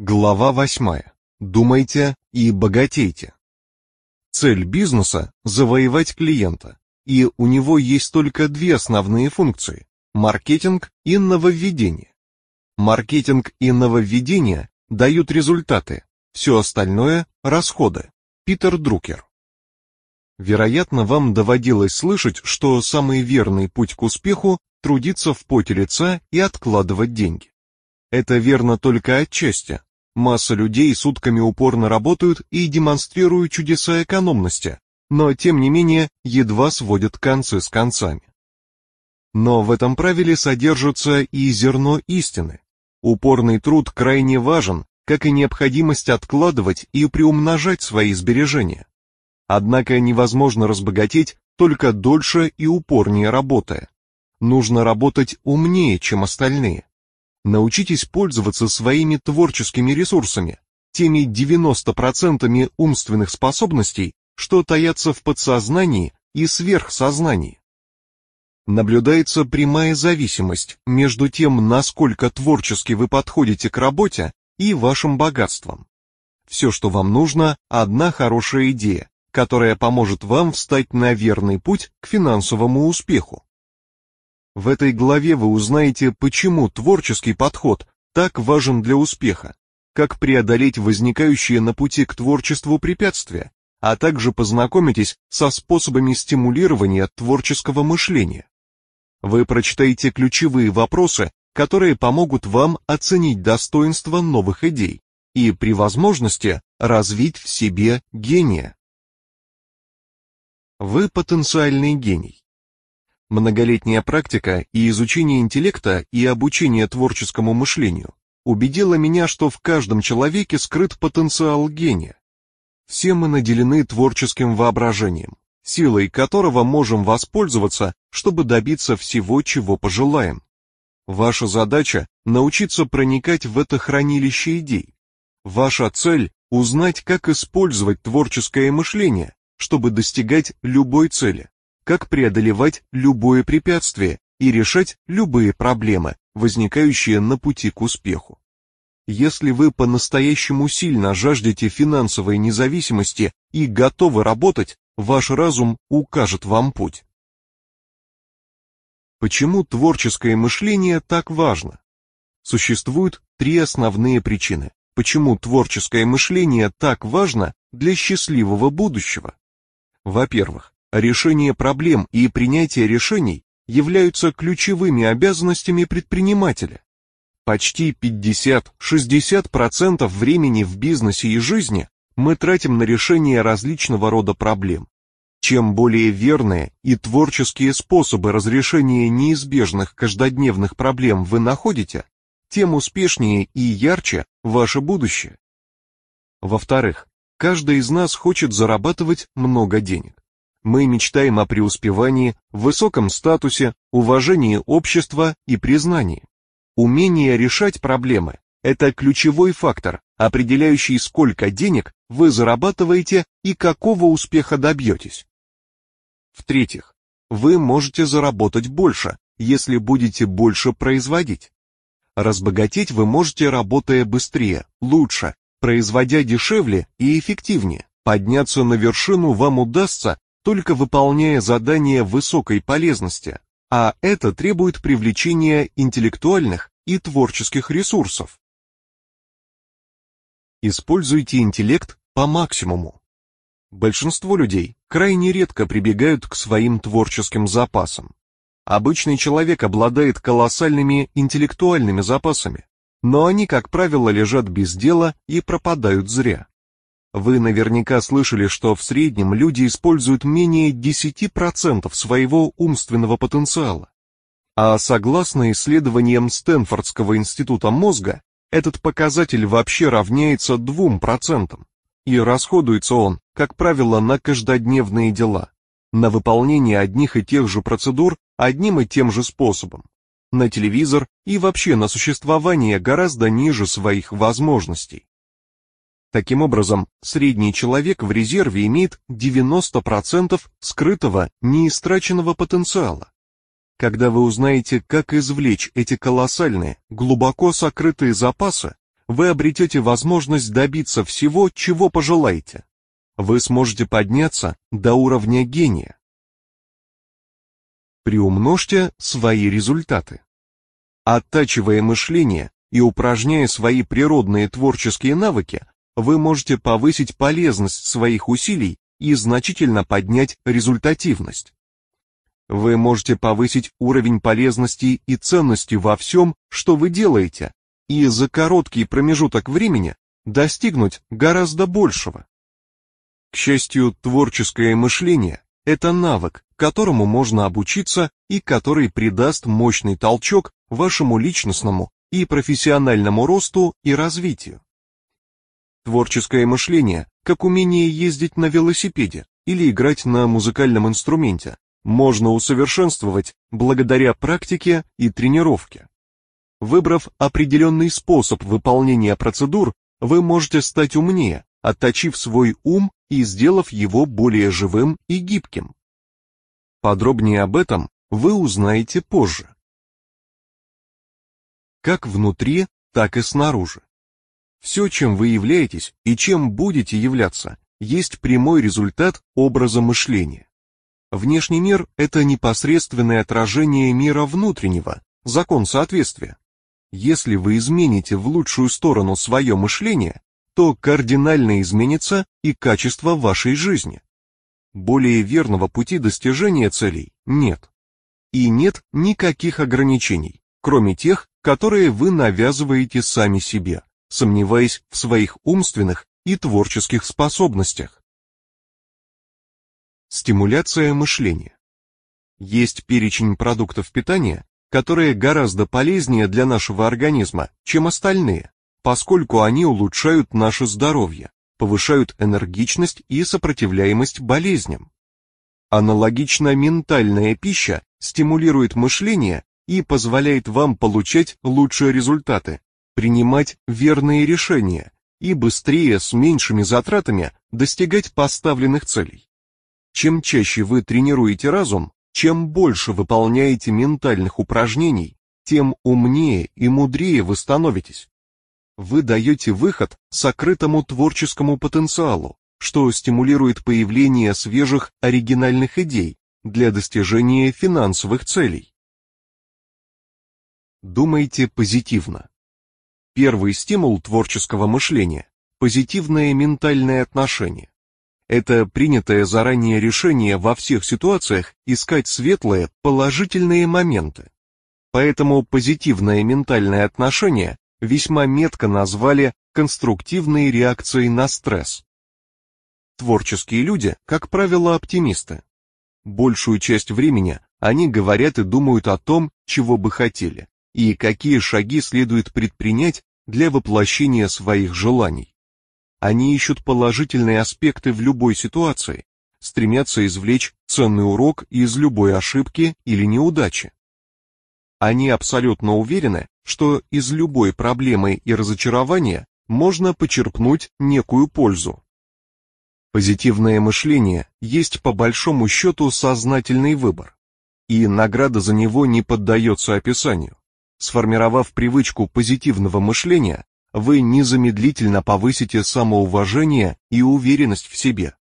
Глава 8. Думайте и богатейте. Цель бизнеса – завоевать клиента, и у него есть только две основные функции – маркетинг и нововведение. Маркетинг и нововведение дают результаты, все остальное – расходы. Питер Друкер. Вероятно, вам доводилось слышать, что самый верный путь к успеху – трудиться в поте лица и откладывать деньги. Это верно только отчасти, Масса людей сутками упорно работают и демонстрируют чудеса экономности, но тем не менее едва сводят концы с концами. Но в этом правиле содержится и зерно истины. Упорный труд крайне важен, как и необходимость откладывать и приумножать свои сбережения. Однако невозможно разбогатеть только дольше и упорнее работая. Нужно работать умнее, чем остальные. Научитесь пользоваться своими творческими ресурсами, теми 90% умственных способностей, что таятся в подсознании и сверхсознании. Наблюдается прямая зависимость между тем, насколько творчески вы подходите к работе и вашим богатством. Все, что вам нужно, одна хорошая идея, которая поможет вам встать на верный путь к финансовому успеху. В этой главе вы узнаете, почему творческий подход так важен для успеха, как преодолеть возникающие на пути к творчеству препятствия, а также познакомитесь со способами стимулирования творческого мышления. Вы прочитаете ключевые вопросы, которые помогут вам оценить достоинство новых идей и при возможности развить в себе гения. Вы потенциальный гений. Многолетняя практика и изучение интеллекта и обучение творческому мышлению убедило меня, что в каждом человеке скрыт потенциал гения. Все мы наделены творческим воображением, силой которого можем воспользоваться, чтобы добиться всего, чего пожелаем. Ваша задача – научиться проникать в это хранилище идей. Ваша цель – узнать, как использовать творческое мышление, чтобы достигать любой цели как преодолевать любое препятствие и решать любые проблемы, возникающие на пути к успеху. Если вы по-настоящему сильно жаждете финансовой независимости и готовы работать, ваш разум укажет вам путь. Почему творческое мышление так важно? Существуют три основные причины, почему творческое мышление так важно для счастливого будущего. Во-первых, Решение проблем и принятие решений являются ключевыми обязанностями предпринимателя. Почти 50-60% времени в бизнесе и жизни мы тратим на решение различного рода проблем. Чем более верные и творческие способы разрешения неизбежных каждодневных проблем вы находите, тем успешнее и ярче ваше будущее. Во-вторых, каждый из нас хочет зарабатывать много денег мы мечтаем о преуспевании, высоком статусе, уважении общества и признании. Умение решать проблемы – это ключевой фактор, определяющий, сколько денег вы зарабатываете и какого успеха добьетесь. В-третьих, вы можете заработать больше, если будете больше производить. Разбогатеть вы можете, работая быстрее, лучше, производя дешевле и эффективнее. Подняться на вершину вам удастся, только выполняя задания высокой полезности, а это требует привлечения интеллектуальных и творческих ресурсов. Используйте интеллект по максимуму. Большинство людей крайне редко прибегают к своим творческим запасам. Обычный человек обладает колоссальными интеллектуальными запасами, но они, как правило, лежат без дела и пропадают зря. Вы наверняка слышали, что в среднем люди используют менее 10% своего умственного потенциала. А согласно исследованиям Стэнфордского института мозга, этот показатель вообще равняется 2%. И расходуется он, как правило, на каждодневные дела, на выполнение одних и тех же процедур одним и тем же способом, на телевизор и вообще на существование гораздо ниже своих возможностей. Таким образом, средний человек в резерве имеет 90% скрытого, неистраченного потенциала. Когда вы узнаете, как извлечь эти колоссальные, глубоко сокрытые запасы, вы обретете возможность добиться всего, чего пожелаете. Вы сможете подняться до уровня гения. Приумножьте свои результаты. Оттачивая мышление и упражняя свои природные творческие навыки, вы можете повысить полезность своих усилий и значительно поднять результативность. Вы можете повысить уровень полезности и ценности во всем, что вы делаете, и за короткий промежуток времени достигнуть гораздо большего. К счастью, творческое мышление – это навык, которому можно обучиться и который придаст мощный толчок вашему личностному и профессиональному росту и развитию. Творческое мышление, как умение ездить на велосипеде или играть на музыкальном инструменте, можно усовершенствовать благодаря практике и тренировке. Выбрав определенный способ выполнения процедур, вы можете стать умнее, отточив свой ум и сделав его более живым и гибким. Подробнее об этом вы узнаете позже. Как внутри, так и снаружи. Все, чем вы являетесь и чем будете являться, есть прямой результат образа мышления. Внешний мир – это непосредственное отражение мира внутреннего, закон соответствия. Если вы измените в лучшую сторону свое мышление, то кардинально изменится и качество вашей жизни. Более верного пути достижения целей нет. И нет никаких ограничений, кроме тех, которые вы навязываете сами себе, сомневаясь в своих умственных и творческих способностях. Стимуляция мышления. Есть перечень продуктов питания, которые гораздо полезнее для нашего организма, чем остальные, поскольку они улучшают наше здоровье, повышают энергичность и сопротивляемость болезням. Аналогично ментальная пища стимулирует мышление и позволяет вам получать лучшие результаты, принимать верные решения и быстрее с меньшими затратами достигать поставленных целей. Чем чаще вы тренируете разум, чем больше выполняете ментальных упражнений, тем умнее и мудрее вы становитесь. Вы даете выход сокрытому творческому потенциалу, что стимулирует появление свежих оригинальных идей для достижения финансовых целей. Думайте позитивно. Первый стимул творческого мышления – позитивное ментальное отношение. Это принятое заранее решение во всех ситуациях искать светлые, положительные моменты. Поэтому позитивное ментальное отношение весьма метко назвали конструктивной реакцией на стресс. Творческие люди, как правило, оптимисты. Большую часть времени они говорят и думают о том, чего бы хотели, и какие шаги следует предпринять для воплощения своих желаний. Они ищут положительные аспекты в любой ситуации, стремятся извлечь ценный урок из любой ошибки или неудачи. Они абсолютно уверены, что из любой проблемы и разочарования можно почерпнуть некую пользу. Позитивное мышление есть по большому счету сознательный выбор, и награда за него не поддается описанию. Сформировав привычку позитивного мышления, вы незамедлительно повысите самоуважение и уверенность в себе.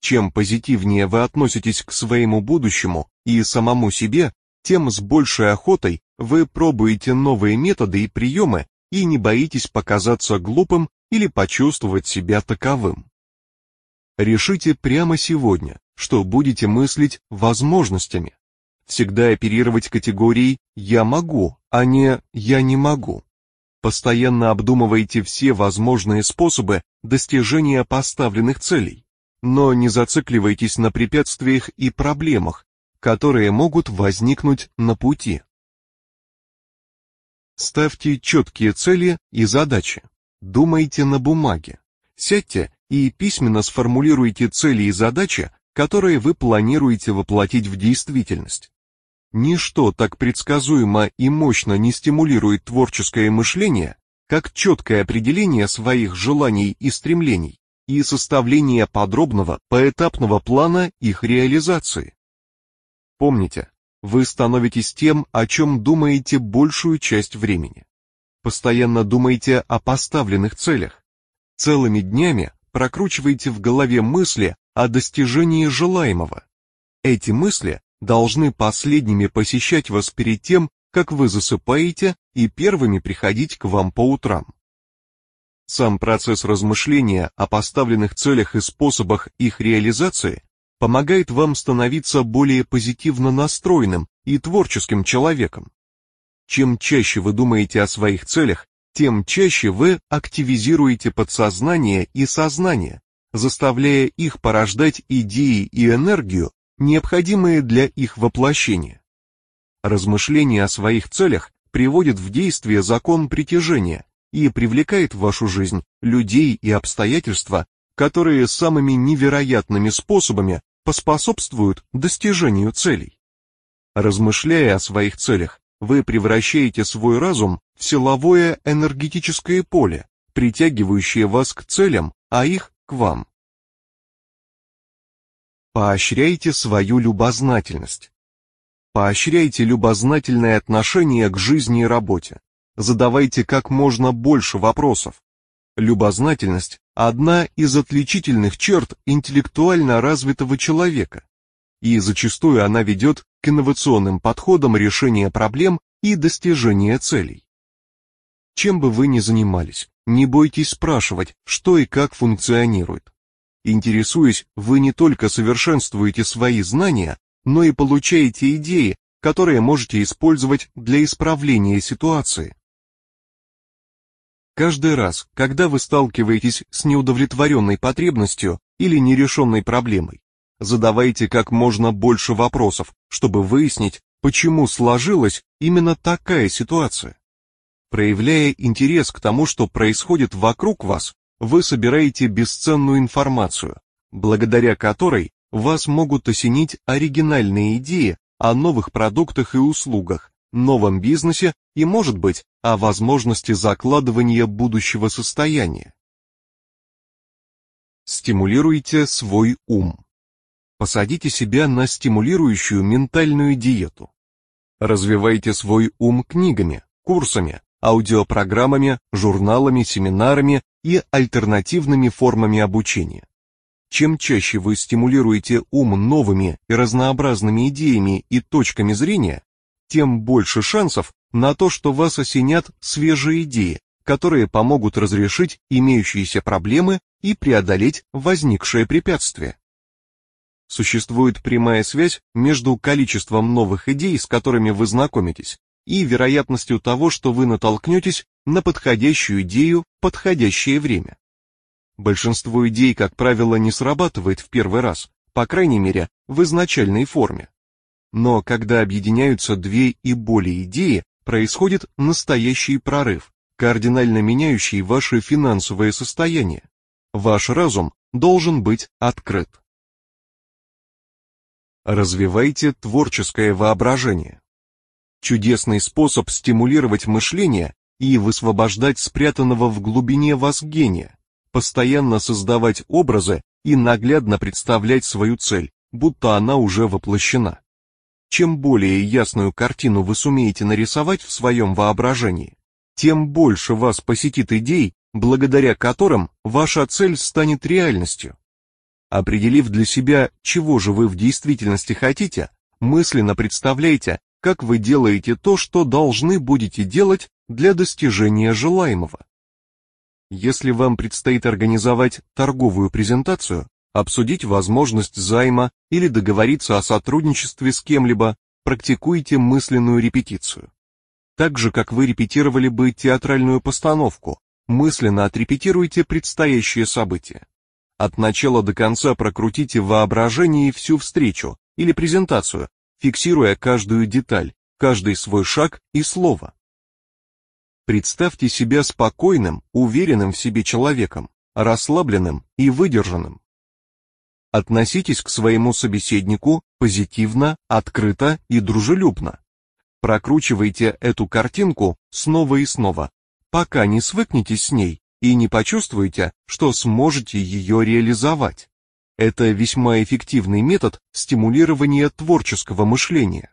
Чем позитивнее вы относитесь к своему будущему и самому себе, тем с большей охотой вы пробуете новые методы и приемы и не боитесь показаться глупым или почувствовать себя таковым. Решите прямо сегодня, что будете мыслить возможностями. Всегда оперировать категорией «я могу», а не «я не могу». Постоянно обдумывайте все возможные способы достижения поставленных целей, но не зацикливайтесь на препятствиях и проблемах, которые могут возникнуть на пути. Ставьте четкие цели и задачи. Думайте на бумаге. Сядьте и письменно сформулируйте цели и задачи, которые вы планируете воплотить в действительность. Ничто так предсказуемо и мощно не стимулирует творческое мышление, как четкое определение своих желаний и стремлений и составление подробного поэтапного плана их реализации. Помните, вы становитесь тем, о чем думаете большую часть времени. Постоянно думайте о поставленных целях. Целыми днями прокручивайте в голове мысли о достижении желаемого. Эти мысли должны последними посещать вас перед тем, как вы засыпаете и первыми приходить к вам по утрам. Сам процесс размышления о поставленных целях и способах их реализации помогает вам становиться более позитивно настроенным и творческим человеком. Чем чаще вы думаете о своих целях, тем чаще вы активизируете подсознание и сознание, заставляя их порождать идеи и энергию, необходимые для их воплощения. Размышление о своих целях приводит в действие закон притяжения и привлекает в вашу жизнь людей и обстоятельства, которые самыми невероятными способами поспособствуют достижению целей. Размышляя о своих целях, вы превращаете свой разум в силовое энергетическое поле, притягивающее вас к целям, а их к вам. Поощряйте свою любознательность. Поощряйте любознательное отношение к жизни и работе. Задавайте как можно больше вопросов. Любознательность – одна из отличительных черт интеллектуально развитого человека. И зачастую она ведет к инновационным подходам решения проблем и достижения целей. Чем бы вы ни занимались, не бойтесь спрашивать, что и как функционирует. Интересуясь, вы не только совершенствуете свои знания, но и получаете идеи, которые можете использовать для исправления ситуации. Каждый раз, когда вы сталкиваетесь с неудовлетворенной потребностью или нерешенной проблемой, задавайте как можно больше вопросов, чтобы выяснить, почему сложилась именно такая ситуация. Проявляя интерес к тому, что происходит вокруг вас, вы собираете бесценную информацию, благодаря которой вас могут осенить оригинальные идеи о новых продуктах и услугах, новом бизнесе и, может быть, о возможности закладывания будущего состояния. Стимулируйте свой ум. Посадите себя на стимулирующую ментальную диету. Развивайте свой ум книгами, курсами, аудиопрограммами, журналами, семинарами и альтернативными формами обучения. Чем чаще вы стимулируете ум новыми и разнообразными идеями и точками зрения, тем больше шансов на то, что вас осенят свежие идеи, которые помогут разрешить имеющиеся проблемы и преодолеть возникшее препятствие. Существует прямая связь между количеством новых идей, с которыми вы знакомитесь, и вероятностью того, что вы натолкнетесь на подходящую идею в подходящее время. Большинство идей, как правило, не срабатывает в первый раз, по крайней мере, в изначальной форме. Но когда объединяются две и более идеи, происходит настоящий прорыв, кардинально меняющий ваше финансовое состояние. Ваш разум должен быть открыт. Развивайте творческое воображение. Чудесный способ стимулировать мышление и высвобождать спрятанного в глубине вас гения, постоянно создавать образы и наглядно представлять свою цель, будто она уже воплощена. Чем более ясную картину вы сумеете нарисовать в своем воображении, тем больше вас посетит идей, благодаря которым ваша цель станет реальностью. Определив для себя, чего же вы в действительности хотите, мысленно представляйте, как вы делаете то, что должны будете делать для достижения желаемого. Если вам предстоит организовать торговую презентацию, обсудить возможность займа или договориться о сотрудничестве с кем-либо, практикуйте мысленную репетицию. Так же, как вы репетировали бы театральную постановку, мысленно отрепетируйте предстоящее событие. От начала до конца прокрутите в воображении всю встречу или презентацию, фиксируя каждую деталь, каждый свой шаг и слово. Представьте себя спокойным, уверенным в себе человеком, расслабленным и выдержанным. Относитесь к своему собеседнику позитивно, открыто и дружелюбно. Прокручивайте эту картинку снова и снова, пока не свыкнетесь с ней и не почувствуете, что сможете ее реализовать. Это весьма эффективный метод стимулирования творческого мышления.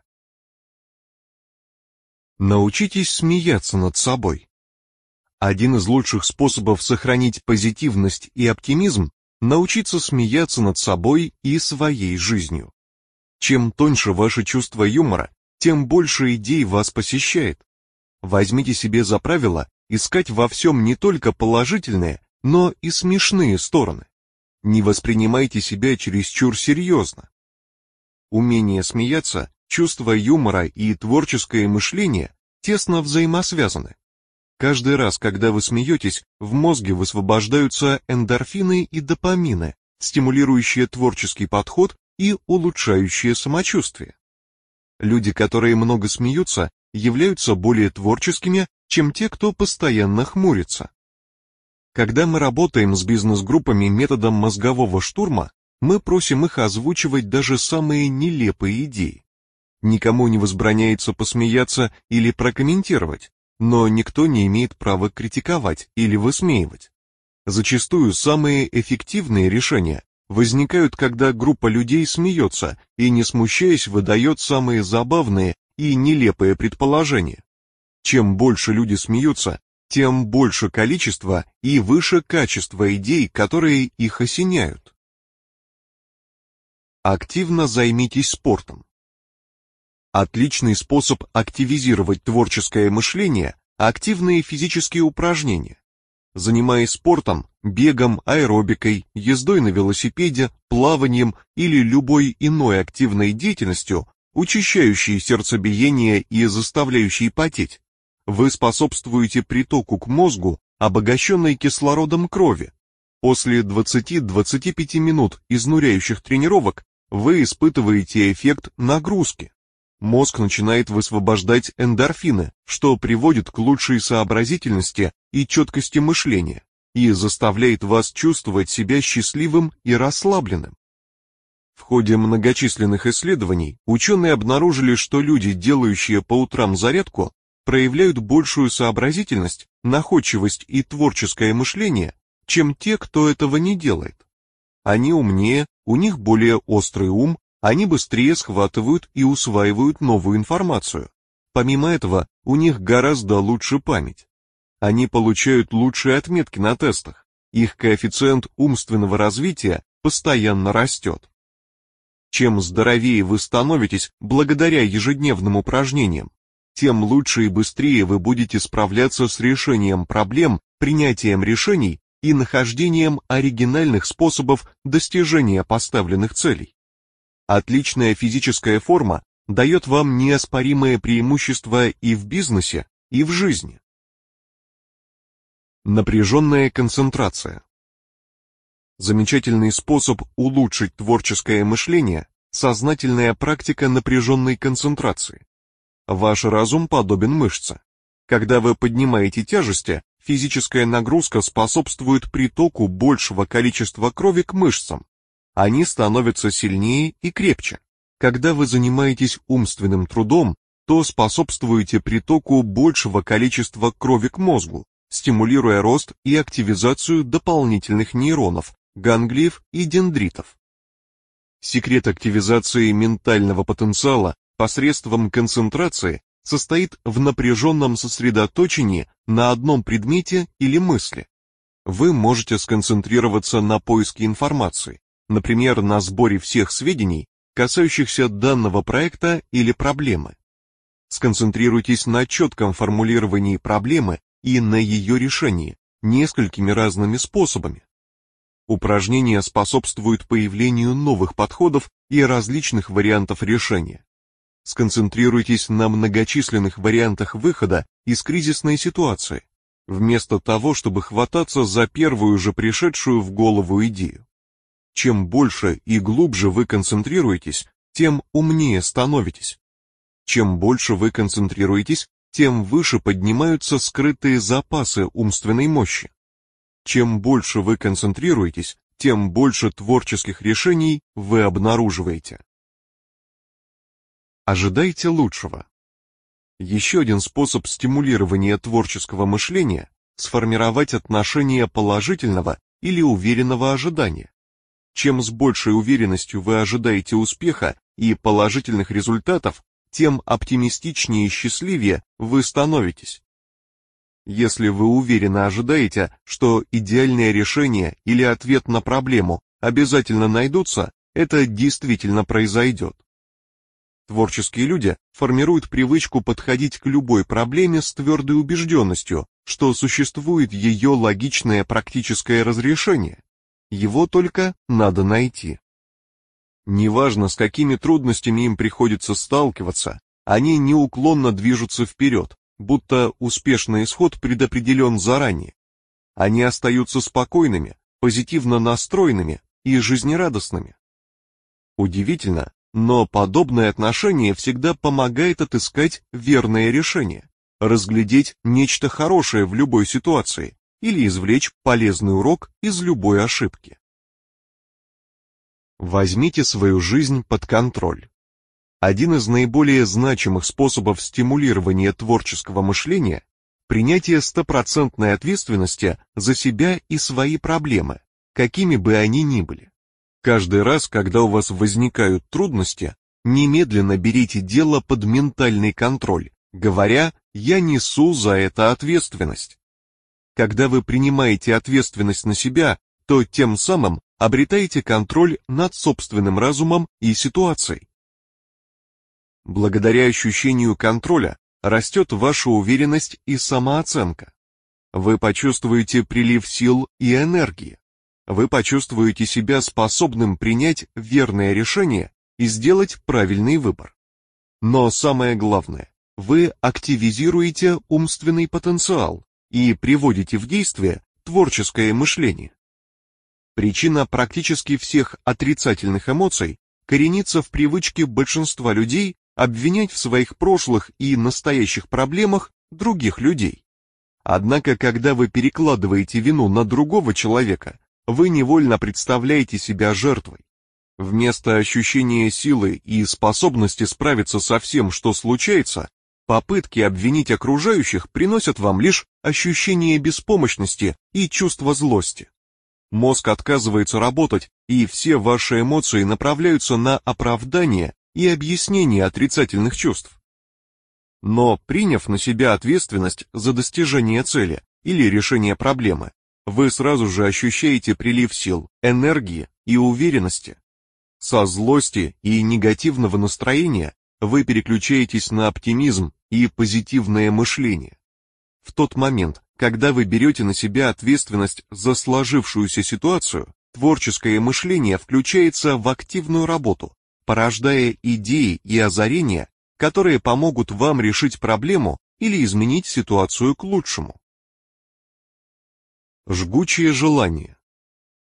Научитесь смеяться над собой. Один из лучших способов сохранить позитивность и оптимизм – научиться смеяться над собой и своей жизнью. Чем тоньше ваше чувство юмора, тем больше идей вас посещает. Возьмите себе за правило искать во всем не только положительные, но и смешные стороны. Не воспринимайте себя чересчур серьезно. Умение смеяться, чувство юмора и творческое мышление тесно взаимосвязаны. Каждый раз, когда вы смеетесь, в мозге высвобождаются эндорфины и допамины, стимулирующие творческий подход и улучшающие самочувствие. Люди, которые много смеются, являются более творческими, чем те, кто постоянно хмурится. Когда мы работаем с бизнес-группами методом мозгового штурма, мы просим их озвучивать даже самые нелепые идеи. Никому не возбраняется посмеяться или прокомментировать, но никто не имеет права критиковать или высмеивать. Зачастую самые эффективные решения возникают, когда группа людей смеется и, не смущаясь, выдает самые забавные и нелепые предположения. Чем больше люди смеются, тем больше количество и выше качество идей, которые их осеняют. Активно займитесь спортом. Отличный способ активизировать творческое мышление – активные физические упражнения. Занимаясь спортом, бегом, аэробикой, ездой на велосипеде, плаванием или любой иной активной деятельностью, учащающей сердцебиение и заставляющей потеть, вы способствуете притоку к мозгу, обогащенной кислородом крови. После 20-25 минут изнуряющих тренировок вы испытываете эффект нагрузки. Мозг начинает высвобождать эндорфины, что приводит к лучшей сообразительности и четкости мышления и заставляет вас чувствовать себя счастливым и расслабленным. В ходе многочисленных исследований ученые обнаружили, что люди, делающие по утрам зарядку, проявляют большую сообразительность, находчивость и творческое мышление, чем те, кто этого не делает. Они умнее, у них более острый ум, они быстрее схватывают и усваивают новую информацию. Помимо этого, у них гораздо лучше память. Они получают лучшие отметки на тестах. Их коэффициент умственного развития постоянно растет. Чем здоровее вы становитесь благодаря ежедневным упражнениям, тем лучше и быстрее вы будете справляться с решением проблем, принятием решений и нахождением оригинальных способов достижения поставленных целей. Отличная физическая форма дает вам неоспоримое преимущество и в бизнесе, и в жизни. Напряженная концентрация. Замечательный способ улучшить творческое мышление – сознательная практика напряженной концентрации. Ваш разум подобен мышце. Когда вы поднимаете тяжести, физическая нагрузка способствует притоку большего количества крови к мышцам. Они становятся сильнее и крепче. Когда вы занимаетесь умственным трудом, то способствуете притоку большего количества крови к мозгу, стимулируя рост и активизацию дополнительных нейронов, ганглиев и дендритов. Секрет активизации ментального потенциала посредством концентрации состоит в напряженном сосредоточении на одном предмете или мысли. Вы можете сконцентрироваться на поиске информации, например, на сборе всех сведений, касающихся данного проекта или проблемы. Сконцентрируйтесь на четком формулировании проблемы и на ее решении несколькими разными способами. Упражнения способствуют появлению новых подходов и различных вариантов решения. Сконцентрируйтесь на многочисленных вариантах выхода из кризисной ситуации, вместо того, чтобы хвататься за первую же пришедшую в голову идею. Чем больше и глубже вы концентрируетесь, тем умнее становитесь. Чем больше вы концентрируетесь, тем выше поднимаются скрытые запасы умственной мощи. Чем больше вы концентрируетесь, тем больше творческих решений вы обнаруживаете. Ожидайте лучшего. Еще один способ стимулирования творческого мышления – сформировать отношение положительного или уверенного ожидания. Чем с большей уверенностью вы ожидаете успеха и положительных результатов, тем оптимистичнее и счастливее вы становитесь. Если вы уверенно ожидаете, что идеальное решение или ответ на проблему обязательно найдутся, это действительно произойдет. Творческие люди формируют привычку подходить к любой проблеме с твердой убежденностью, что существует ее логичное практическое разрешение. Его только надо найти. Неважно, с какими трудностями им приходится сталкиваться, они неуклонно движутся вперед, будто успешный исход предопределен заранее. Они остаются спокойными, позитивно настроенными и жизнерадостными. Удивительно, но подобное отношение всегда помогает отыскать верное решение, разглядеть нечто хорошее в любой ситуации или извлечь полезный урок из любой ошибки. Возьмите свою жизнь под контроль. Один из наиболее значимых способов стимулирования творческого мышления – принятие стопроцентной ответственности за себя и свои проблемы, какими бы они ни были. Каждый раз, когда у вас возникают трудности, немедленно берите дело под ментальный контроль, говоря «я несу за это ответственность». Когда вы принимаете ответственность на себя, то тем самым обретаете контроль над собственным разумом и ситуацией. Благодаря ощущению контроля растет ваша уверенность и самооценка. Вы почувствуете прилив сил и энергии. Вы почувствуете себя способным принять верное решение и сделать правильный выбор. Но самое главное, вы активизируете умственный потенциал и приводите в действие творческое мышление. Причина практически всех отрицательных эмоций коренится в привычке большинства людей обвинять в своих прошлых и настоящих проблемах других людей. Однако, когда вы перекладываете вину на другого человека, вы невольно представляете себя жертвой. Вместо ощущения силы и способности справиться со всем, что случается, попытки обвинить окружающих приносят вам лишь ощущение беспомощности и чувство злости. Мозг отказывается работать, и все ваши эмоции направляются на оправдание и объяснение отрицательных чувств. Но приняв на себя ответственность за достижение цели или решение проблемы, вы сразу же ощущаете прилив сил, энергии и уверенности. Со злости и негативного настроения вы переключаетесь на оптимизм и позитивное мышление. В тот момент, когда вы берете на себя ответственность за сложившуюся ситуацию, творческое мышление включается в активную работу, порождая идеи и озарения, которые помогут вам решить проблему или изменить ситуацию к лучшему. Жгучее желание.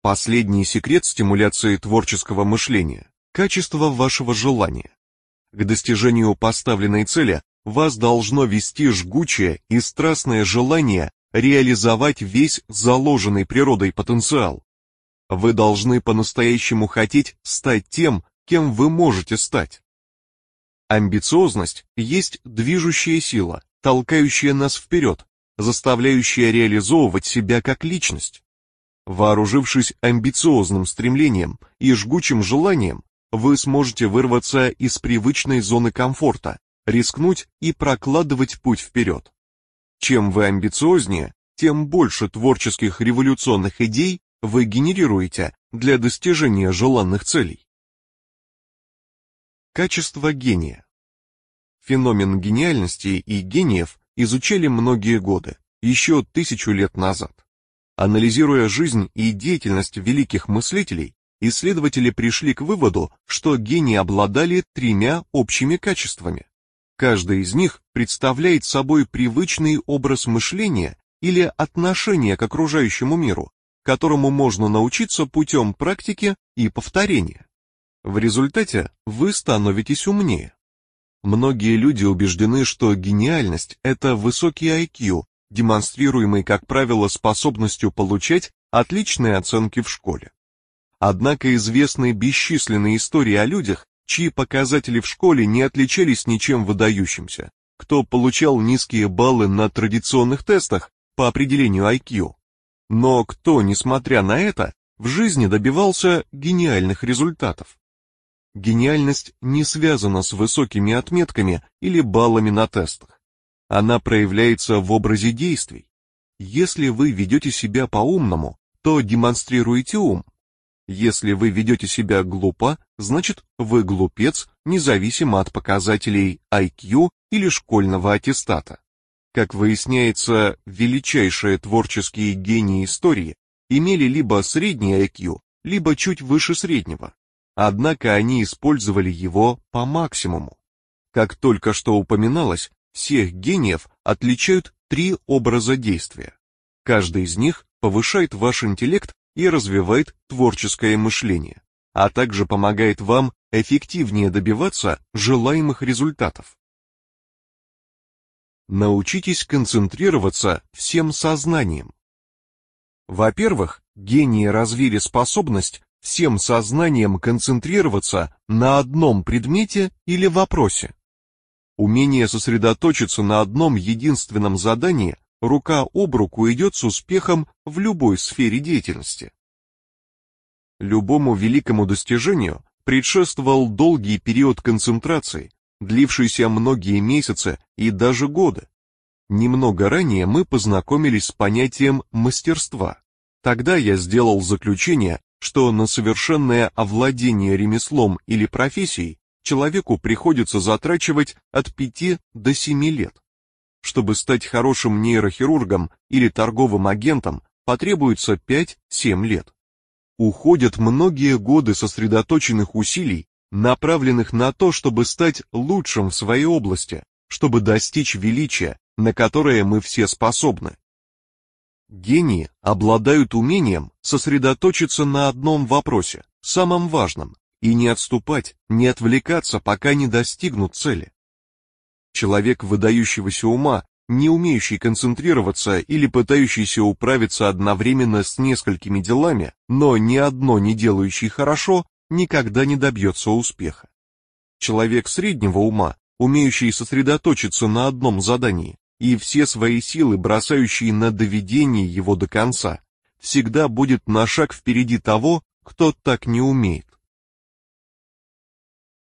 Последний секрет стимуляции творческого мышления – качество вашего желания. К достижению поставленной цели вас должно вести жгучее и страстное желание реализовать весь заложенный природой потенциал. Вы должны по-настоящему хотеть стать тем, кем вы можете стать. Амбициозность есть движущая сила, толкающая нас вперед, заставляющая реализовывать себя как личность. Вооружившись амбициозным стремлением и жгучим желанием, вы сможете вырваться из привычной зоны комфорта, рискнуть и прокладывать путь вперед. Чем вы амбициознее, тем больше творческих революционных идей вы генерируете для достижения желанных целей. Качество гения Феномен гениальности и гениев изучали многие годы, еще тысячу лет назад. Анализируя жизнь и деятельность великих мыслителей, исследователи пришли к выводу, что гении обладали тремя общими качествами. Каждый из них представляет собой привычный образ мышления или отношения к окружающему миру, которому можно научиться путем практики и повторения. В результате вы становитесь умнее. Многие люди убеждены, что гениальность – это высокий IQ, демонстрируемый, как правило, способностью получать отличные оценки в школе. Однако известны бесчисленные истории о людях, чьи показатели в школе не отличались ничем выдающимся, кто получал низкие баллы на традиционных тестах по определению IQ. Но кто, несмотря на это, в жизни добивался гениальных результатов. Гениальность не связана с высокими отметками или баллами на тестах. Она проявляется в образе действий. Если вы ведете себя по-умному, то демонстрируете ум. Если вы ведете себя глупо, значит вы глупец, независимо от показателей IQ или школьного аттестата. Как выясняется, величайшие творческие гении истории имели либо средний IQ, либо чуть выше среднего. Однако они использовали его по максимуму. Как только что упоминалось, всех гениев отличают три образа действия. Каждый из них повышает ваш интеллект и развивает творческое мышление, а также помогает вам эффективнее добиваться желаемых результатов. Научитесь концентрироваться всем сознанием. Во-первых, гении развили способность всем сознанием концентрироваться на одном предмете или вопросе. Умение сосредоточиться на одном единственном задании рука об руку идет с успехом в любой сфере деятельности. Любому великому достижению предшествовал долгий период концентрации, длившийся многие месяцы и даже годы. Немного ранее мы познакомились с понятием мастерства. Тогда я сделал заключение, что на совершенное овладение ремеслом или профессией человеку приходится затрачивать от 5 до 7 лет. Чтобы стать хорошим нейрохирургом или торговым агентом, потребуется 5-7 лет. Уходят многие годы сосредоточенных усилий, направленных на то, чтобы стать лучшим в своей области, чтобы достичь величия, на которое мы все способны. Гении обладают умением сосредоточиться на одном вопросе, самом важном, и не отступать, не отвлекаться, пока не достигнут цели. Человек выдающегося ума, не умеющий концентрироваться или пытающийся управиться одновременно с несколькими делами, но ни одно не делающий хорошо, никогда не добьется успеха. Человек среднего ума, умеющий сосредоточиться на одном задании и все свои силы бросающий на доведение его до конца, всегда будет на шаг впереди того, кто так не умеет.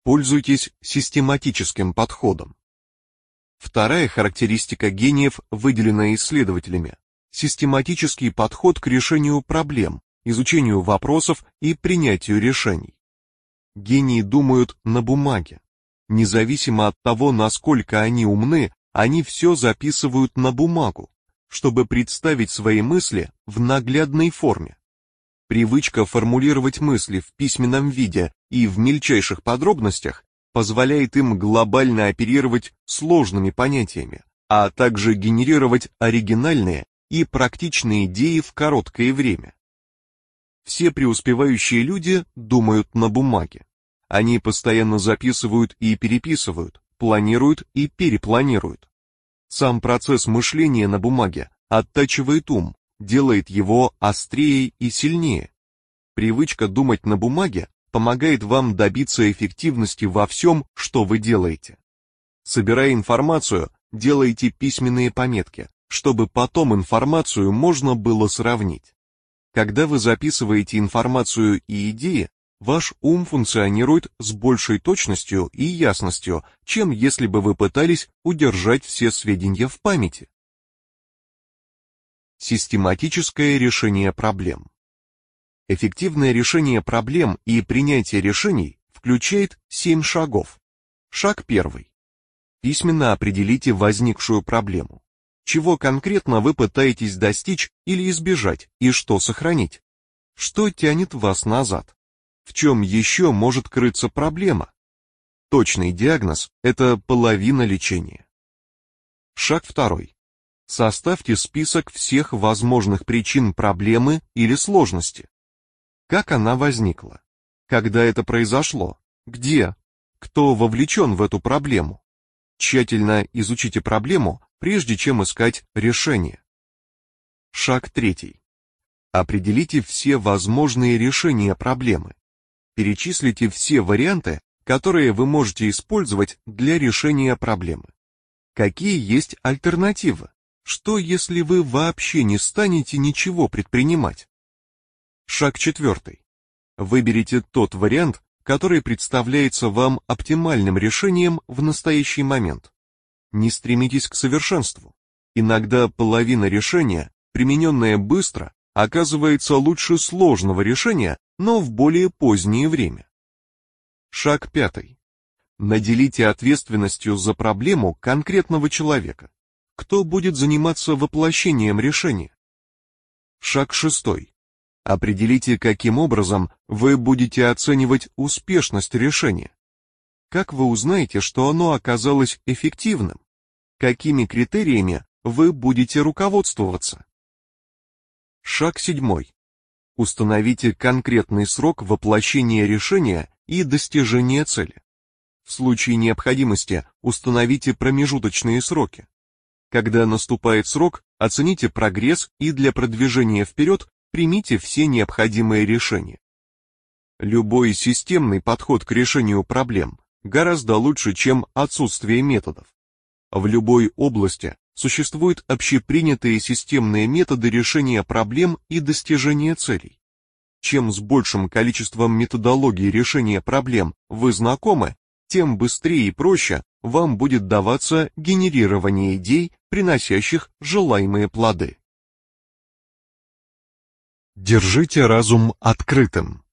Пользуйтесь систематическим подходом. Вторая характеристика гениев, выделенная исследователями – систематический подход к решению проблем, изучению вопросов и принятию решений. Гении думают на бумаге. Независимо от того, насколько они умны, они все записывают на бумагу, чтобы представить свои мысли в наглядной форме. Привычка формулировать мысли в письменном виде и в мельчайших подробностях позволяет им глобально оперировать сложными понятиями, а также генерировать оригинальные и практичные идеи в короткое время. Все преуспевающие люди думают на бумаге. Они постоянно записывают и переписывают, планируют и перепланируют. Сам процесс мышления на бумаге оттачивает ум, делает его острее и сильнее. Привычка думать на бумаге помогает вам добиться эффективности во всем, что вы делаете. Собирая информацию, делайте письменные пометки, чтобы потом информацию можно было сравнить. Когда вы записываете информацию и идеи, ваш ум функционирует с большей точностью и ясностью, чем если бы вы пытались удержать все сведения в памяти. Систематическое решение проблем. Эффективное решение проблем и принятие решений включает 7 шагов. Шаг первый. Письменно определите возникшую проблему. Чего конкретно вы пытаетесь достичь или избежать, и что сохранить? Что тянет вас назад? В чем еще может крыться проблема? Точный диагноз – это половина лечения. Шаг второй. Составьте список всех возможных причин проблемы или сложности. Как она возникла? Когда это произошло? Где? Кто вовлечен в эту проблему? Тщательно изучите проблему, прежде чем искать решение. Шаг третий. Определите все возможные решения проблемы. Перечислите все варианты, которые вы можете использовать для решения проблемы. Какие есть альтернативы? Что, если вы вообще не станете ничего предпринимать? Шаг четвертый. Выберите тот вариант, который представляется вам оптимальным решением в настоящий момент. не стремитесь к совершенству. Иногда половина решения, примененная быстро, оказывается лучше сложного решения, но в более позднее время. Шаг пятый. Наделите ответственностью за проблему конкретного человека. Кто будет заниматься воплощением решения? Шаг шестой. Определите, каким образом вы будете оценивать успешность решения. Как вы узнаете, что оно оказалось эффективным? Какими критериями вы будете руководствоваться? Шаг седьмой. Установите конкретный срок воплощения решения и достижения цели. В случае необходимости установите промежуточные сроки. Когда наступает срок, оцените прогресс и для продвижения вперед примите все необходимые решения. Любой системный подход к решению проблем гораздо лучше, чем отсутствие методов. В любой области существуют общепринятые системные методы решения проблем и достижения целей. Чем с большим количеством методологий решения проблем вы знакомы, тем быстрее и проще вам будет даваться генерирование идей, приносящих желаемые плоды. Держите разум открытым.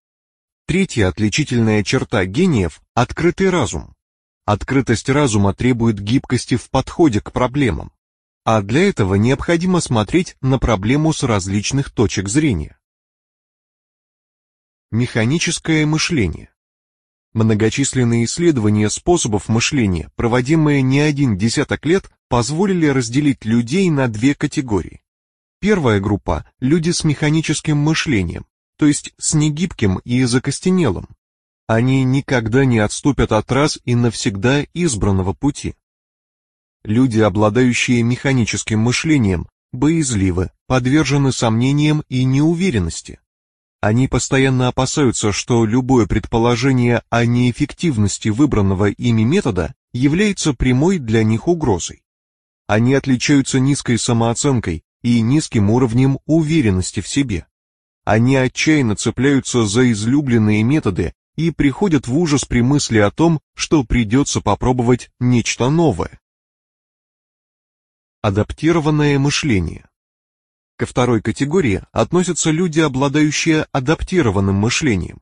Третья отличительная черта гениев – открытый разум. Открытость разума требует гибкости в подходе к проблемам. А для этого необходимо смотреть на проблему с различных точек зрения. Механическое мышление. Многочисленные исследования способов мышления, проводимые не один десяток лет, позволили разделить людей на две категории. Первая группа – люди с механическим мышлением, то есть с негибким и закостенелым. Они никогда не отступят от раз и навсегда избранного пути. Люди, обладающие механическим мышлением, боязливы, подвержены сомнениям и неуверенности. Они постоянно опасаются, что любое предположение о неэффективности выбранного ими метода является прямой для них угрозой. Они отличаются низкой самооценкой и низким уровнем уверенности в себе. Они отчаянно цепляются за излюбленные методы и приходят в ужас при мысли о том, что придется попробовать нечто новое. Адаптированное мышление. Ко второй категории относятся люди, обладающие адаптированным мышлением.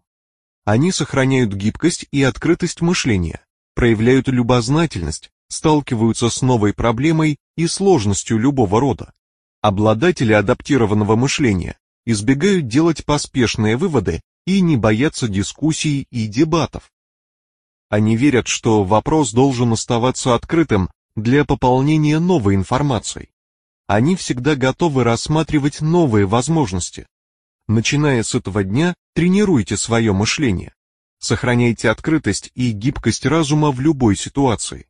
Они сохраняют гибкость и открытость мышления, проявляют любознательность, сталкиваются с новой проблемой и сложностью любого рода. Обладатели адаптированного мышления избегают делать поспешные выводы и не боятся дискуссий и дебатов. Они верят, что вопрос должен оставаться открытым для пополнения новой информацией. Они всегда готовы рассматривать новые возможности. Начиная с этого дня, тренируйте свое мышление. Сохраняйте открытость и гибкость разума в любой ситуации.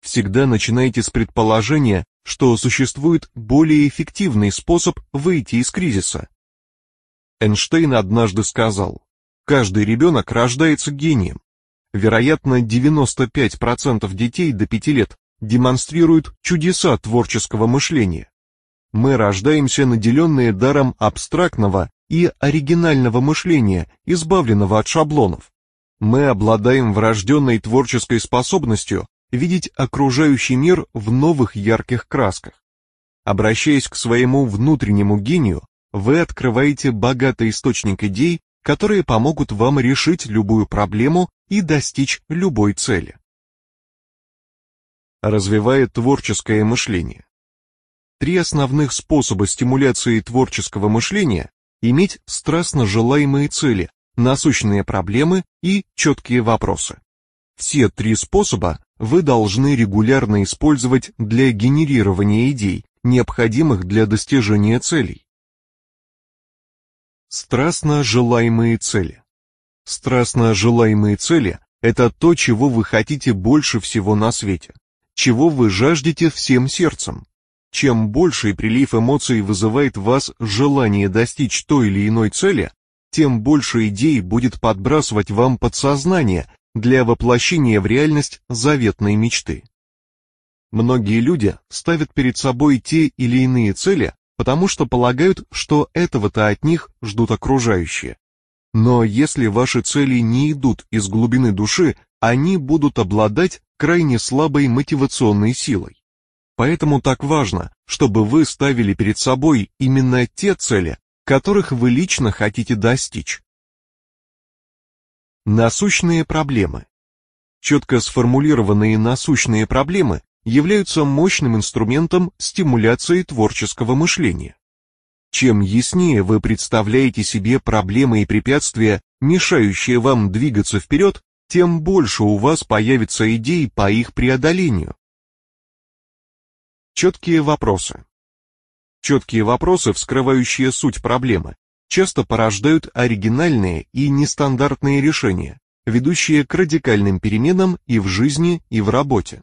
Всегда начинайте с предположения, что существует более эффективный способ выйти из кризиса. Эйнштейн однажды сказал, каждый ребенок рождается гением. Вероятно, 95% детей до 5 лет демонстрируют чудеса творческого мышления. Мы рождаемся наделенные даром абстрактного и оригинального мышления, избавленного от шаблонов. Мы обладаем врожденной творческой способностью видеть окружающий мир в новых ярких красках. Обращаясь к своему внутреннему гению, вы открываете богатый источник идей, которые помогут вам решить любую проблему и достичь любой цели развивает творческое мышление. Три основных способа стимуляции творческого мышления – иметь страстно желаемые цели, насущные проблемы и четкие вопросы. Все три способа вы должны регулярно использовать для генерирования идей, необходимых для достижения целей. Страстно желаемые цели. Страстно желаемые цели – это то, чего вы хотите больше всего на свете чего вы жаждете всем сердцем. Чем больший прилив эмоций вызывает вас желание достичь той или иной цели, тем больше идей будет подбрасывать вам подсознание для воплощения в реальность заветной мечты. Многие люди ставят перед собой те или иные цели, потому что полагают, что этого-то от них ждут окружающие. Но если ваши цели не идут из глубины души, они будут обладать крайне слабой мотивационной силой. Поэтому так важно, чтобы вы ставили перед собой именно те цели, которых вы лично хотите достичь. Насущные проблемы. Четко сформулированные насущные проблемы являются мощным инструментом стимуляции творческого мышления. Чем яснее вы представляете себе проблемы и препятствия, мешающие вам двигаться вперед, тем больше у вас появится идей по их преодолению. Четкие вопросы. Четкие вопросы, вскрывающие суть проблемы, часто порождают оригинальные и нестандартные решения, ведущие к радикальным переменам и в жизни, и в работе.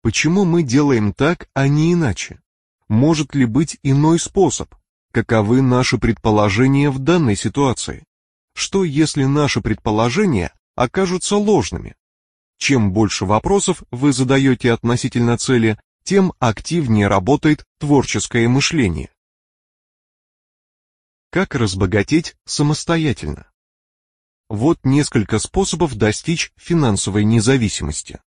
Почему мы делаем так, а не иначе? Может ли быть иной способ? Каковы наши предположения в данной ситуации? Что если наши предположения окажутся ложными? Чем больше вопросов вы задаете относительно цели, тем активнее работает творческое мышление. Как разбогатеть самостоятельно? Вот несколько способов достичь финансовой независимости.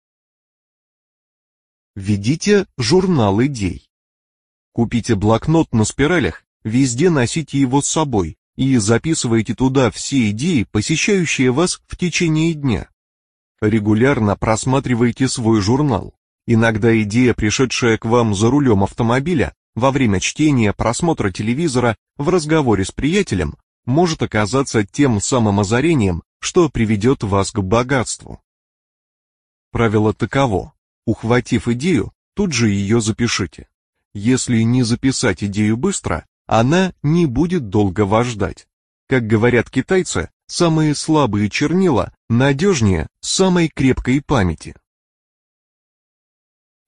Ведите журнал идей. Купите блокнот на спиралях Везде носите его с собой и записывайте туда все идеи, посещающие вас в течение дня. Регулярно просматривайте свой журнал. Иногда идея, пришедшая к вам за рулем автомобиля, во время чтения, просмотра телевизора, в разговоре с приятелем, может оказаться тем самым озарением, что приведет вас к богатству. Правило таково. Ухватив идею, тут же ее запишите. Если не записать идею быстро, она не будет долго вас ждать. Как говорят китайцы, самые слабые чернила надежнее самой крепкой памяти.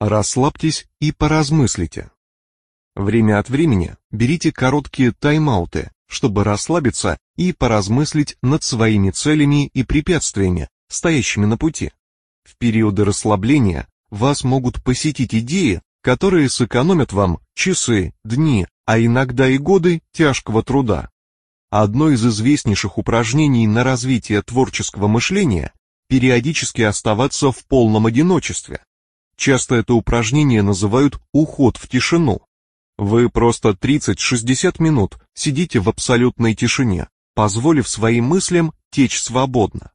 Расслабьтесь и поразмыслите. Время от времени берите короткие тайм-ауты, чтобы расслабиться и поразмыслить над своими целями и препятствиями, стоящими на пути. В периоды расслабления вас могут посетить идеи, которые сэкономят вам часы, дни, а иногда и годы тяжкого труда. Одно из известнейших упражнений на развитие творческого мышления – периодически оставаться в полном одиночестве. Часто это упражнение называют «уход в тишину». Вы просто 30-60 минут сидите в абсолютной тишине, позволив своим мыслям течь свободно.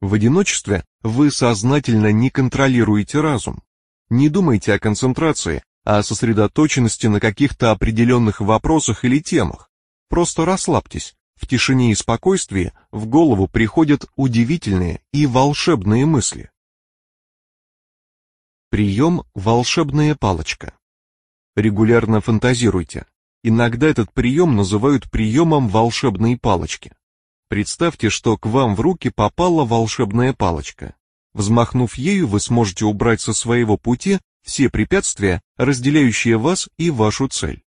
В одиночестве вы сознательно не контролируете разум. Не думайте о концентрации, а сосредоточенности на каких-то определенных вопросах или темах. Просто расслабьтесь. В тишине и спокойствии в голову приходят удивительные и волшебные мысли. Прием «волшебная палочка». Регулярно фантазируйте. Иногда этот прием называют приемом волшебной палочки. Представьте, что к вам в руки попала волшебная палочка. Взмахнув ею, вы сможете убрать со своего пути все препятствия, разделяющие вас и вашу цель.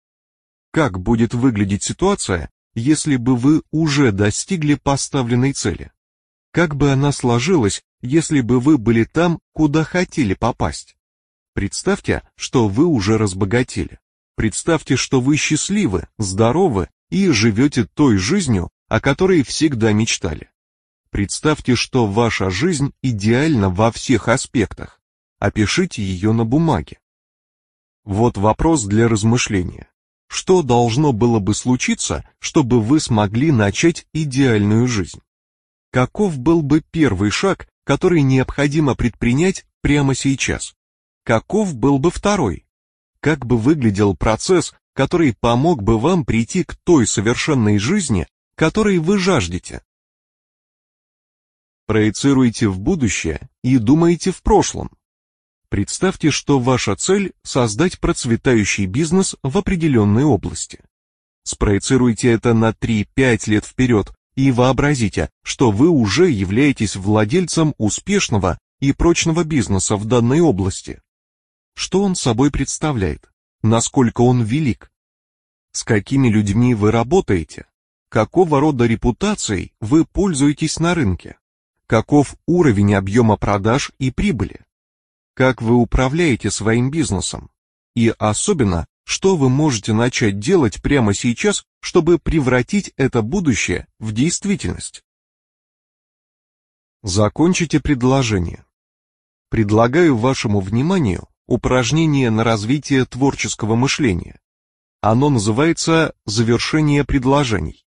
Как будет выглядеть ситуация, если бы вы уже достигли поставленной цели? Как бы она сложилась, если бы вы были там, куда хотели попасть? Представьте, что вы уже разбогатели. Представьте, что вы счастливы, здоровы и живете той жизнью, о которой всегда мечтали. Представьте, что ваша жизнь идеальна во всех аспектах опишите ее на бумаге. Вот вопрос для размышления. Что должно было бы случиться, чтобы вы смогли начать идеальную жизнь? Каков был бы первый шаг, который необходимо предпринять прямо сейчас? Каков был бы второй? Как бы выглядел процесс, который помог бы вам прийти к той совершенной жизни, которой вы жаждете? Проецируйте в будущее и думайте в прошлом. Представьте, что ваша цель – создать процветающий бизнес в определенной области. Спроецируйте это на 3-5 лет вперед и вообразите, что вы уже являетесь владельцем успешного и прочного бизнеса в данной области. Что он собой представляет? Насколько он велик? С какими людьми вы работаете? Какого рода репутацией вы пользуетесь на рынке? Каков уровень объема продаж и прибыли? как вы управляете своим бизнесом, и особенно, что вы можете начать делать прямо сейчас, чтобы превратить это будущее в действительность. Закончите предложение. Предлагаю вашему вниманию упражнение на развитие творческого мышления. Оно называется «завершение предложений».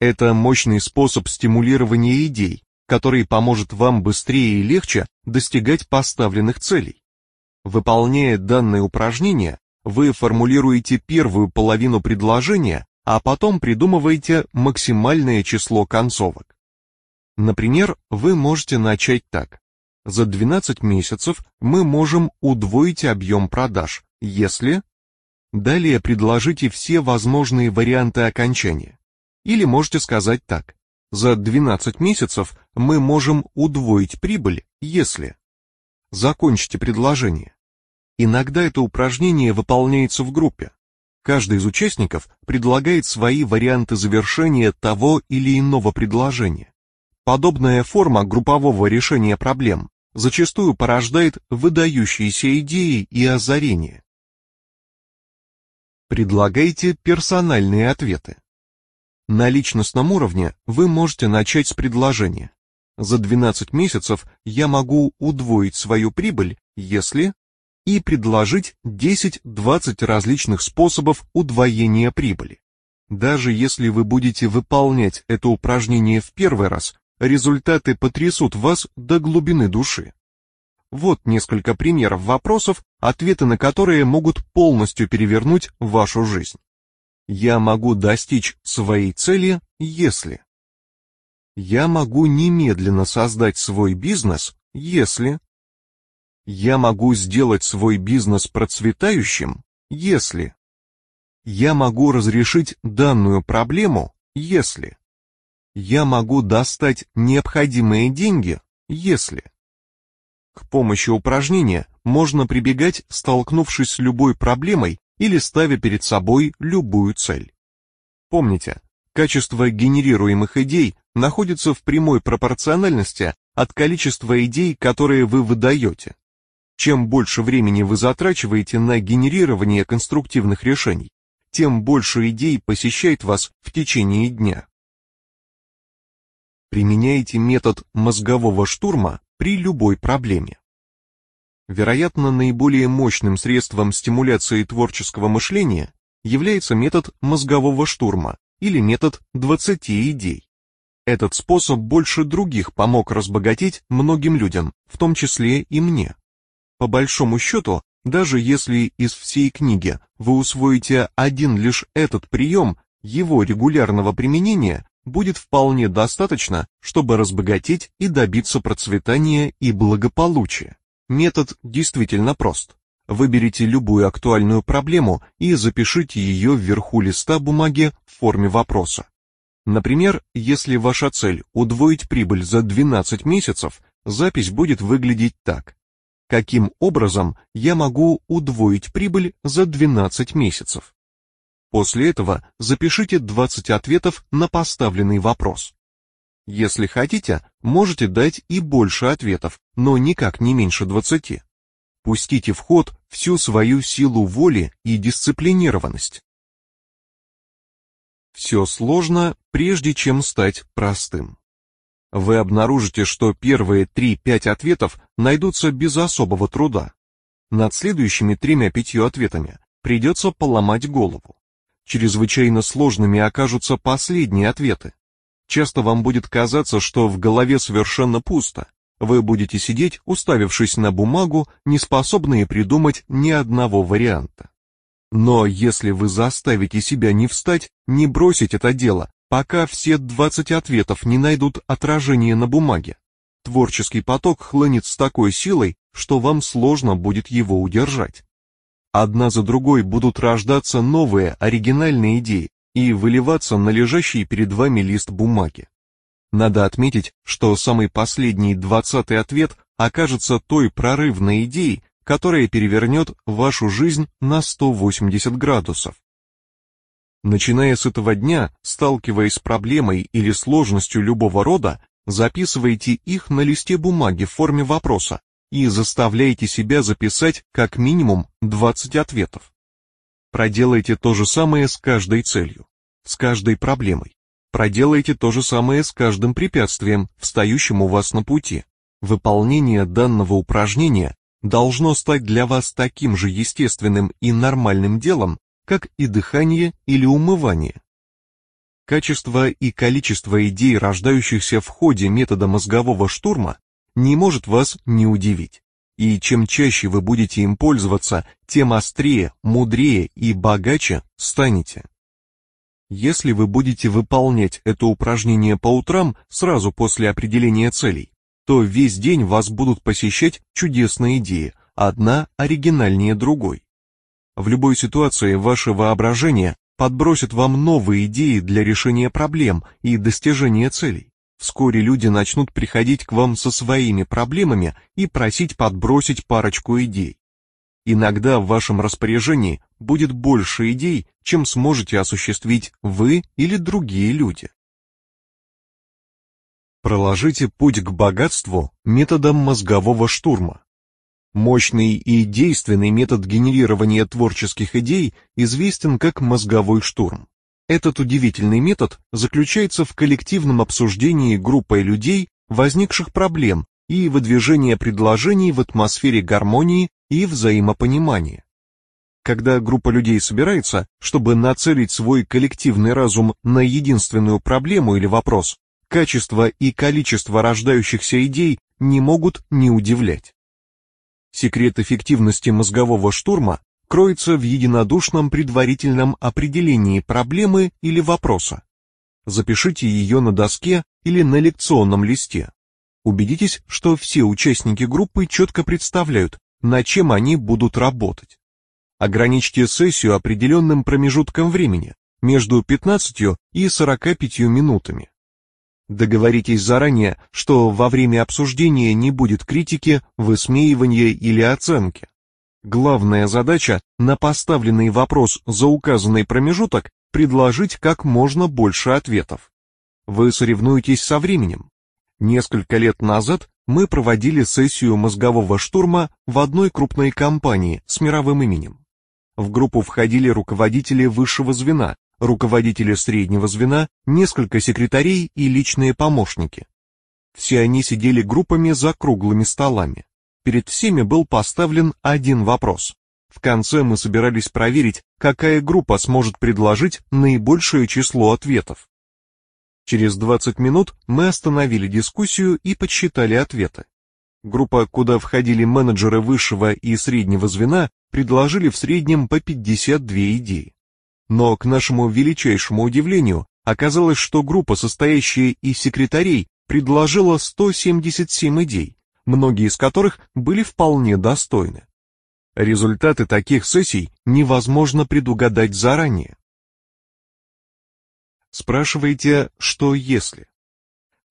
Это мощный способ стимулирования идей, который поможет вам быстрее и легче достигать поставленных целей. Выполняя данное упражнение, вы формулируете первую половину предложения, а потом придумываете максимальное число концовок. Например, вы можете начать так. За 12 месяцев мы можем удвоить объем продаж, если Далее предложите все возможные варианты окончания. Или можете сказать так. За 12 месяцев мы можем удвоить прибыль, если... Закончите предложение. Иногда это упражнение выполняется в группе. Каждый из участников предлагает свои варианты завершения того или иного предложения. Подобная форма группового решения проблем зачастую порождает выдающиеся идеи и озарения. Предлагайте персональные ответы. На личностном уровне вы можете начать с предложения. За 12 месяцев я могу удвоить свою прибыль, если и предложить 10-20 различных способов удвоения прибыли. Даже если вы будете выполнять это упражнение в первый раз, результаты потрясут вас до глубины души. Вот несколько примеров вопросов, ответы на которые могут полностью перевернуть вашу жизнь. Я могу достичь своей цели, если... Я могу немедленно создать свой бизнес, если... Я могу сделать свой бизнес процветающим, если... Я могу разрешить данную проблему, если... Я могу достать необходимые деньги, если... К помощи упражнения можно прибегать, столкнувшись с любой проблемой или ставя перед собой любую цель. Помните, качество генерируемых идей находится в прямой пропорциональности от количества идей, которые вы выдаете. Чем больше времени вы затрачиваете на генерирование конструктивных решений, тем больше идей посещает вас в течение дня. Применяйте метод мозгового штурма при любой проблеме. Вероятно, наиболее мощным средством стимуляции творческого мышления является метод мозгового штурма или метод 20 идей. Этот способ больше других помог разбогатеть многим людям, в том числе и мне. По большому счету, даже если из всей книги вы усвоите один лишь этот прием, его регулярного применения будет вполне достаточно, чтобы разбогатеть и добиться процветания и благополучия. Метод действительно прост. Выберите любую актуальную проблему и запишите ее вверху листа бумаги в форме вопроса. Например, если ваша цель удвоить прибыль за 12 месяцев, запись будет выглядеть так. Каким образом я могу удвоить прибыль за 12 месяцев? После этого запишите 20 ответов на поставленный вопрос. Если хотите, можете дать и больше ответов, но никак не меньше 20. Пустите в ход всю свою силу воли и дисциплинированность. Все сложно, прежде чем стать простым. Вы обнаружите, что первые 3-5 ответов найдутся без особого труда. Над следующими тремя-пятью ответами придется поломать голову чрезвычайно сложными окажутся последние ответы. Часто вам будет казаться, что в голове совершенно пусто. Вы будете сидеть, уставившись на бумагу, не способные придумать ни одного варианта. Но если вы заставите себя не встать, не бросить это дело, пока все 20 ответов не найдут отражения на бумаге, творческий поток хлынет с такой силой, что вам сложно будет его удержать. Одна за другой будут рождаться новые, оригинальные идеи и выливаться на лежащий перед вами лист бумаги. Надо отметить, что самый последний двадцатый ответ окажется той прорывной идеей, которая перевернет вашу жизнь на 180 градусов. Начиная с этого дня, сталкиваясь с проблемой или сложностью любого рода, записывайте их на листе бумаги в форме вопроса и заставляйте себя записать как минимум 20 ответов. Проделайте то же самое с каждой целью, с каждой проблемой. Проделайте то же самое с каждым препятствием, встающим у вас на пути. Выполнение данного упражнения должно стать для вас таким же естественным и нормальным делом, как и дыхание или умывание. Качество и количество идей, рождающихся в ходе метода мозгового штурма, не может вас не удивить. И чем чаще вы будете им пользоваться, тем острее, мудрее и богаче станете. Если вы будете выполнять это упражнение по утрам сразу после определения целей, то весь день вас будут посещать чудесные идеи, одна оригинальнее другой. В любой ситуации ваше воображение подбросит вам новые идеи для решения проблем и достижения целей. Вскоре люди начнут приходить к вам со своими проблемами и просить подбросить парочку идей. Иногда в вашем распоряжении будет больше идей, чем сможете осуществить вы или другие люди. Проложите путь к богатству методом мозгового штурма. Мощный и действенный метод генерирования творческих идей известен как мозговой штурм. Этот удивительный метод заключается в коллективном обсуждении группой людей возникших проблем и выдвижении предложений в атмосфере гармонии и взаимопонимания. Когда группа людей собирается, чтобы нацелить свой коллективный разум на единственную проблему или вопрос, качество и количество рождающихся идей не могут не удивлять. Секрет эффективности мозгового штурма кроется в единодушном предварительном определении проблемы или вопроса. Запишите ее на доске или на лекционном листе. Убедитесь, что все участники группы четко представляют, над чем они будут работать. Ограничьте сессию определенным промежутком времени, между 15 и 45 минутами. Договоритесь заранее, что во время обсуждения не будет критики, высмеивания или оценки. Главная задача на поставленный вопрос за указанный промежуток предложить как можно больше ответов. Вы соревнуетесь со временем. Несколько лет назад мы проводили сессию мозгового штурма в одной крупной компании с мировым именем. В группу входили руководители высшего звена, руководители среднего звена, несколько секретарей и личные помощники. Все они сидели группами за круглыми столами. Перед всеми был поставлен один вопрос. В конце мы собирались проверить, какая группа сможет предложить наибольшее число ответов. Через 20 минут мы остановили дискуссию и подсчитали ответы. Группа, куда входили менеджеры высшего и среднего звена, предложили в среднем по 52 идеи. Но, к нашему величайшему удивлению, оказалось, что группа, состоящая из секретарей, предложила 177 идей, многие из которых были вполне достойны. Результаты таких сессий невозможно предугадать заранее. Спрашивайте, что если?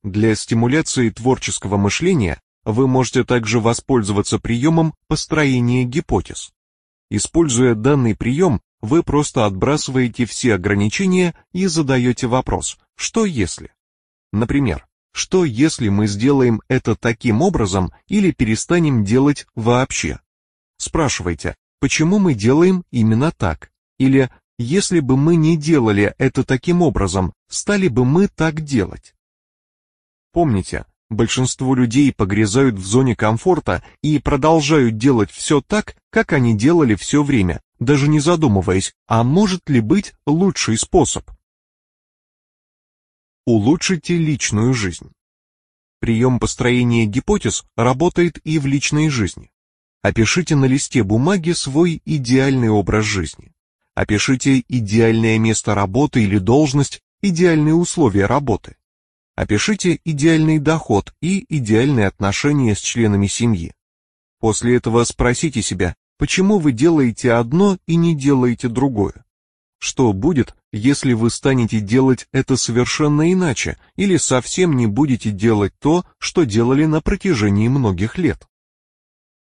Для стимуляции творческого мышления вы можете также воспользоваться приемом построения гипотез. Используя данный прием, вы просто отбрасываете все ограничения и задаете вопрос «что если?». Например, что если мы сделаем это таким образом или перестанем делать вообще? Спрашивайте, почему мы делаем именно так? Или если бы мы не делали это таким образом, стали бы мы так делать? Помните, большинство людей погрязают в зоне комфорта и продолжают делать все так, как они делали все время, даже не задумываясь, а может ли быть лучший способ. Улучшите личную жизнь. Прием построения гипотез работает и в личной жизни. Опишите на листе бумаги свой идеальный образ жизни. Опишите идеальное место работы или должность, идеальные условия работы. Опишите идеальный доход и идеальные отношения с членами семьи. После этого спросите себя, Почему вы делаете одно и не делаете другое? Что будет, если вы станете делать это совершенно иначе или совсем не будете делать то, что делали на протяжении многих лет?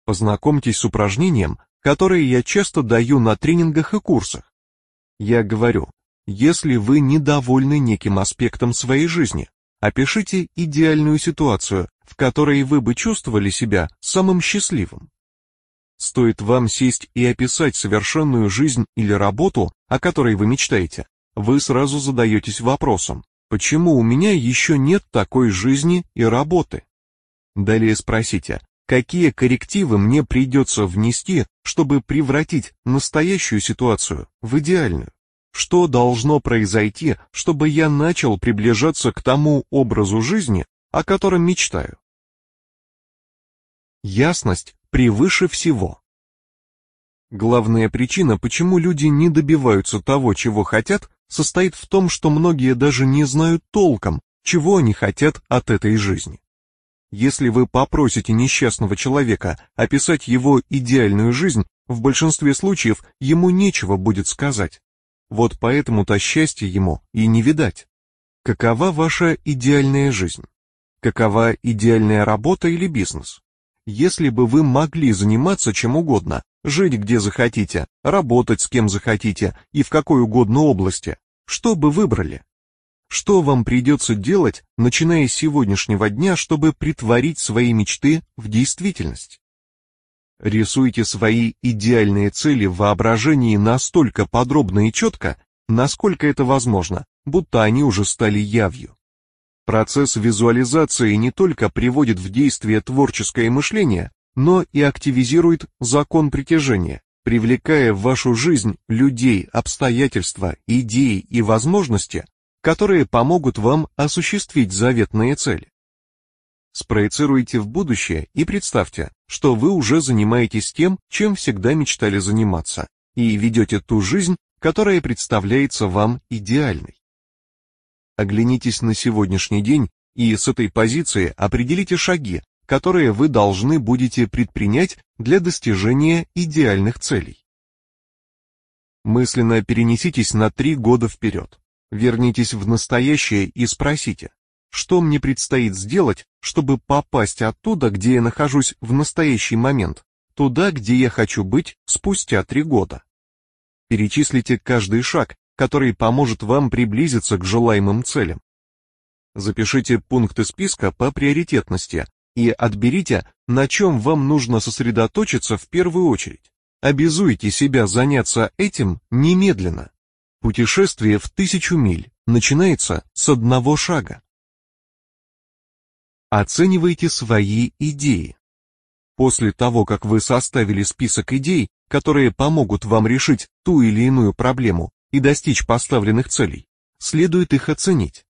Познакомьтесь с упражнением, которое я часто даю на тренингах и курсах. Я говорю, если вы недовольны неким аспектом своей жизни, опишите идеальную ситуацию, в которой вы бы чувствовали себя самым счастливым. Стоит вам сесть и описать совершенную жизнь или работу, о которой вы мечтаете, вы сразу задаетесь вопросом, почему у меня еще нет такой жизни и работы? Далее спросите, какие коррективы мне придется внести, чтобы превратить настоящую ситуацию в идеальную. Что должно произойти, чтобы я начал приближаться к тому образу жизни, о котором мечтаю? Ясность превыше всего. Главная причина, почему люди не добиваются того, чего хотят, состоит в том, что многие даже не знают толком, чего они хотят от этой жизни. Если вы попросите несчастного человека описать его идеальную жизнь, в большинстве случаев ему нечего будет сказать. Вот поэтому-то счастья ему и не видать. Какова ваша идеальная жизнь? Какова идеальная работа или бизнес? Если бы вы могли заниматься чем угодно, жить где захотите, работать с кем захотите и в какой угодно области, что бы выбрали? Что вам придется делать, начиная с сегодняшнего дня, чтобы притворить свои мечты в действительность? Рисуйте свои идеальные цели в воображении настолько подробно и четко, насколько это возможно, будто они уже стали явью. Процесс визуализации не только приводит в действие творческое мышление, но и активизирует закон притяжения, привлекая в вашу жизнь людей, обстоятельства, идеи и возможности, которые помогут вам осуществить заветные цели. Спроецируйте в будущее и представьте, что вы уже занимаетесь тем, чем всегда мечтали заниматься, и ведете ту жизнь, которая представляется вам идеальной. Оглянитесь на сегодняшний день и с этой позиции определите шаги, которые вы должны будете предпринять для достижения идеальных целей. Мысленно перенеситесь на три года вперед. Вернитесь в настоящее и спросите, что мне предстоит сделать, чтобы попасть оттуда, где я нахожусь в настоящий момент, туда, где я хочу быть спустя три года. Перечислите каждый шаг, который поможет вам приблизиться к желаемым целям. Запишите пункты списка по приоритетности и отберите, на чем вам нужно сосредоточиться в первую очередь. Обязуйте себя заняться этим немедленно. Путешествие в тысячу миль начинается с одного шага. Оценивайте свои идеи. После того, как вы составили список идей, которые помогут вам решить ту или иную проблему и достичь поставленных целей, следует их оценить.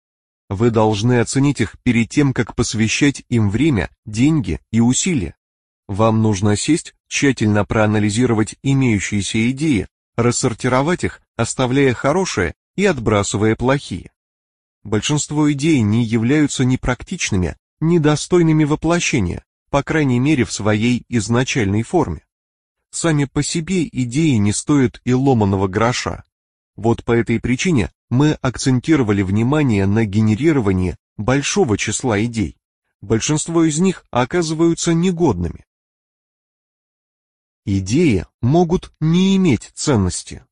Вы должны оценить их перед тем, как посвящать им время, деньги и усилия. Вам нужно сесть, тщательно проанализировать имеющиеся идеи, рассортировать их, оставляя хорошие и отбрасывая плохие. Большинство идей не являются непрактичными, недостойными воплощения, по крайней мере в своей изначальной форме. Сами по себе идеи не стоят и ломаного гроша. Вот по этой причине мы акцентировали внимание на генерировании большого числа идей. Большинство из них оказываются негодными. Идеи могут не иметь ценности.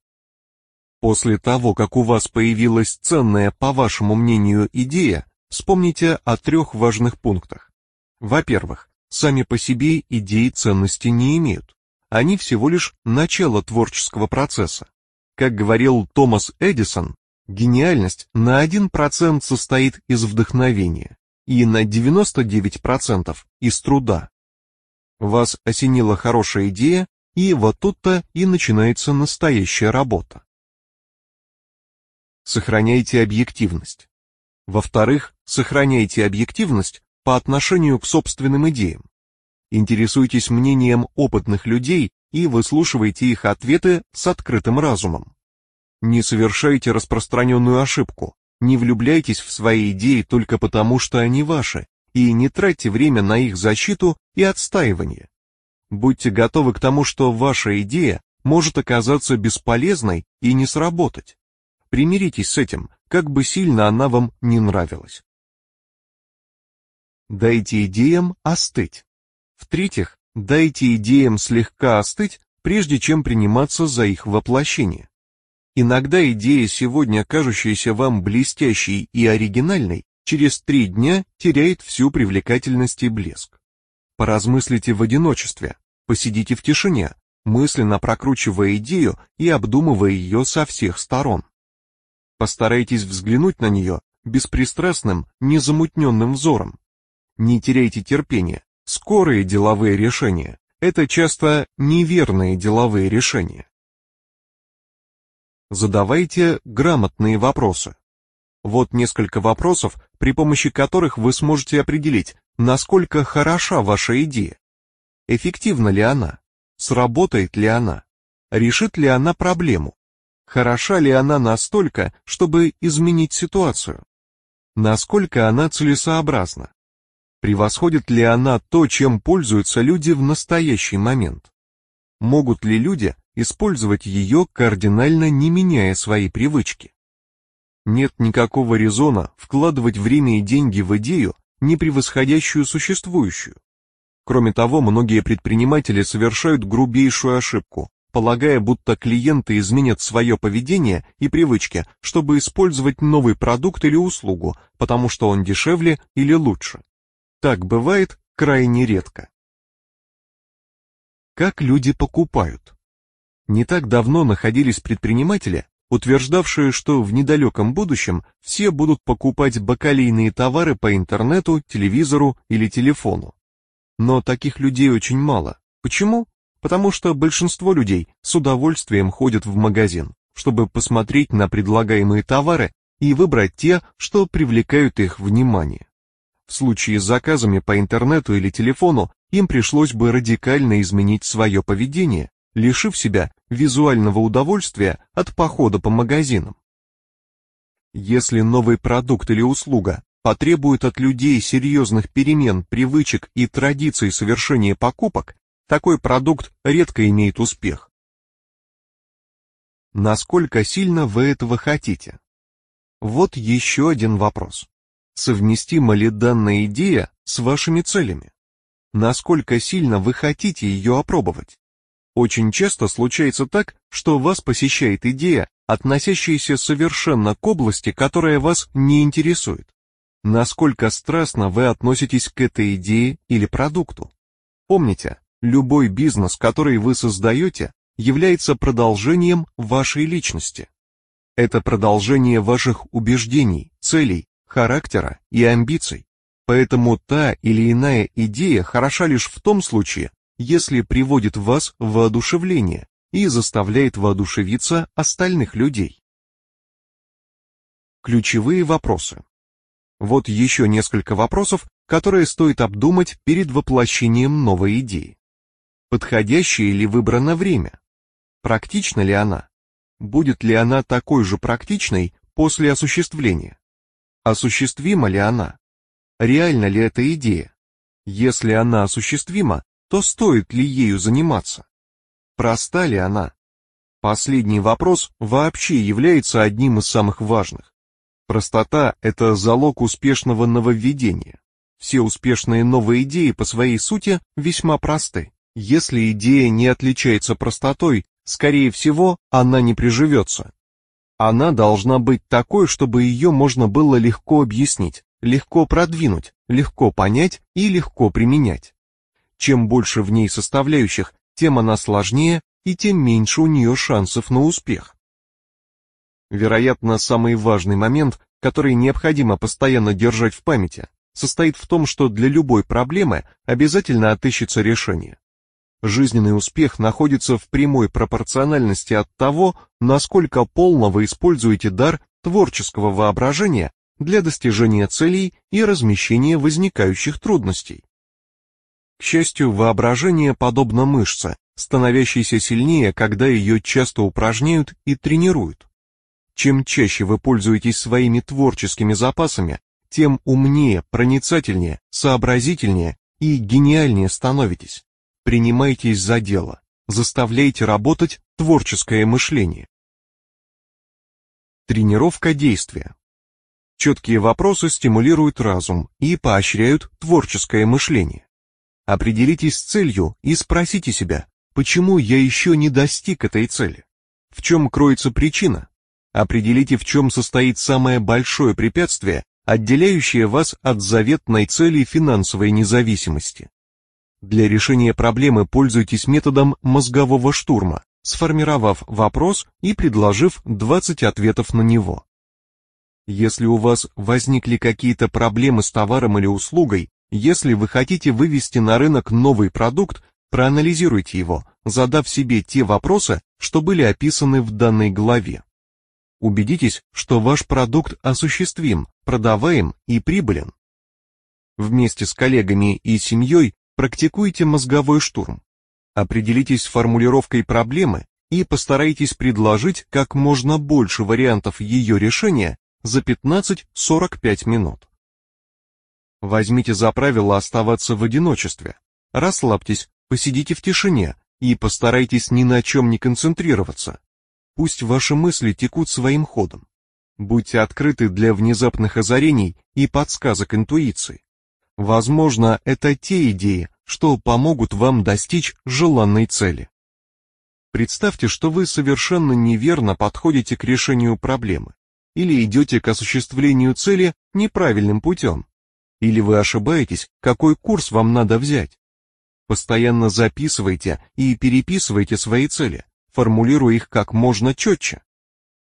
После того, как у вас появилась ценная, по вашему мнению, идея, вспомните о трех важных пунктах. Во-первых, сами по себе идеи ценности не имеют. Они всего лишь начало творческого процесса. Как говорил Томас Эдисон, гениальность на 1% состоит из вдохновения и на 99% из труда. Вас осенила хорошая идея, и вот тут-то и начинается настоящая работа. Сохраняйте объективность. Во-вторых, сохраняйте объективность по отношению к собственным идеям. Интересуйтесь мнением опытных людей и выслушивайте их ответы с открытым разумом. Не совершайте распространенную ошибку, не влюбляйтесь в свои идеи только потому, что они ваши, и не тратьте время на их защиту и отстаивание. Будьте готовы к тому, что ваша идея может оказаться бесполезной и не сработать. Примиритесь с этим, как бы сильно она вам не нравилась. Дайте идеям остыть. В-третьих, дайте идеям слегка остыть, прежде чем приниматься за их воплощение. Иногда идея, сегодня кажущаяся вам блестящей и оригинальной, через три дня теряет всю привлекательность и блеск. Поразмыслите в одиночестве, посидите в тишине, мысленно прокручивая идею и обдумывая ее со всех сторон. Постарайтесь взглянуть на нее беспристрастным, незамутненным взором. Не теряйте терпения, скорые деловые решения – это часто неверные деловые решения. Задавайте грамотные вопросы. Вот несколько вопросов, при помощи которых вы сможете определить, насколько хороша ваша идея. Эффективна ли она? Сработает ли она? Решит ли она проблему? Хороша ли она настолько, чтобы изменить ситуацию? Насколько она целесообразна? Превосходит ли она то, чем пользуются люди в настоящий момент? Могут ли люди использовать ее, кардинально не меняя свои привычки? Нет никакого резона вкладывать время и деньги в идею, не превосходящую существующую. Кроме того, многие предприниматели совершают грубейшую ошибку, полагая, будто клиенты изменят свое поведение и привычки, чтобы использовать новый продукт или услугу, потому что он дешевле или лучше. Так бывает крайне редко. Как люди покупают? Не так давно находились предприниматели, утверждавшие, что в недалеком будущем все будут покупать бакалейные товары по интернету, телевизору или телефону. Но таких людей очень мало. Почему? Потому что большинство людей с удовольствием ходят в магазин, чтобы посмотреть на предлагаемые товары и выбрать те, что привлекают их внимание. В случае с заказами по интернету или телефону им пришлось бы радикально изменить свое поведение, лишив себя визуального удовольствия от похода по магазинам. Если новый продукт или услуга потребует от людей серьезных перемен, привычек и традиций совершения покупок, такой продукт редко имеет успех. Насколько сильно вы этого хотите? Вот еще один вопрос. Совместима ли данная идея с вашими целями? Насколько сильно вы хотите ее опробовать? Очень часто случается так, что вас посещает идея, относящаяся совершенно к области, которая вас не интересует. Насколько страстно вы относитесь к этой идее или продукту? Помните, любой бизнес, который вы создаете, является продолжением вашей личности. Это продолжение ваших убеждений, целей, характера и амбиций. Поэтому та или иная идея хороша лишь в том случае, если приводит вас в воодушевление и заставляет воодушевиться остальных людей. Ключевые вопросы. Вот еще несколько вопросов, которые стоит обдумать перед воплощением новой идеи. Подходящее ли выбрано время? Практична ли она? Будет ли она такой же практичной после осуществления? Осуществима ли она? Реальна ли эта идея? Если она осуществима, то стоит ли ею заниматься? Проста ли она? Последний вопрос вообще является одним из самых важных. Простота – это залог успешного нововведения. Все успешные новые идеи по своей сути весьма просты. Если идея не отличается простотой, скорее всего, она не приживется. Она должна быть такой, чтобы ее можно было легко объяснить, легко продвинуть, легко понять и легко применять. Чем больше в ней составляющих, тем она сложнее и тем меньше у нее шансов на успех. Вероятно, самый важный момент, который необходимо постоянно держать в памяти, состоит в том, что для любой проблемы обязательно отыщется решение. Жизненный успех находится в прямой пропорциональности от того, насколько полно вы используете дар творческого воображения для достижения целей и размещения возникающих трудностей. К счастью, воображение подобно мышце, становящейся сильнее, когда ее часто упражняют и тренируют. Чем чаще вы пользуетесь своими творческими запасами, тем умнее, проницательнее, сообразительнее и гениальнее становитесь. Принимайтесь за дело, заставляйте работать творческое мышление. Тренировка действия. Четкие вопросы стимулируют разум и поощряют творческое мышление. Определитесь с целью и спросите себя, почему я еще не достиг этой цели? В чем кроется причина? Определите, в чем состоит самое большое препятствие, отделяющее вас от заветной цели финансовой независимости. Для решения проблемы пользуйтесь методом мозгового штурма, сформировав вопрос и предложив 20 ответов на него. Если у вас возникли какие-то проблемы с товаром или услугой, Если вы хотите вывести на рынок новый продукт, проанализируйте его, задав себе те вопросы, что были описаны в данной главе. Убедитесь, что ваш продукт осуществим, продаваем и прибылен. Вместе с коллегами и семьей практикуйте мозговой штурм. Определитесь с формулировкой проблемы и постарайтесь предложить как можно больше вариантов ее решения за 15-45 минут. Возьмите за правило оставаться в одиночестве. Расслабьтесь, посидите в тишине и постарайтесь ни на чем не концентрироваться. Пусть ваши мысли текут своим ходом. Будьте открыты для внезапных озарений и подсказок интуиции. Возможно, это те идеи, что помогут вам достичь желанной цели. Представьте, что вы совершенно неверно подходите к решению проблемы или идете к осуществлению цели неправильным путем. Или вы ошибаетесь, какой курс вам надо взять. Постоянно записывайте и переписывайте свои цели формулируя их как можно четче.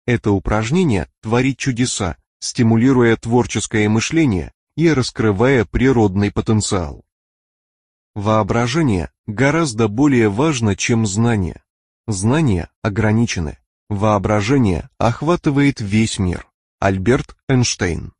Это упражнение творит чудеса, стимулируя творческое мышление и раскрывая природный потенциал. Воображение гораздо более важно, чем знание. Знания ограничены. Воображение охватывает весь мир. Альберт Эйнштейн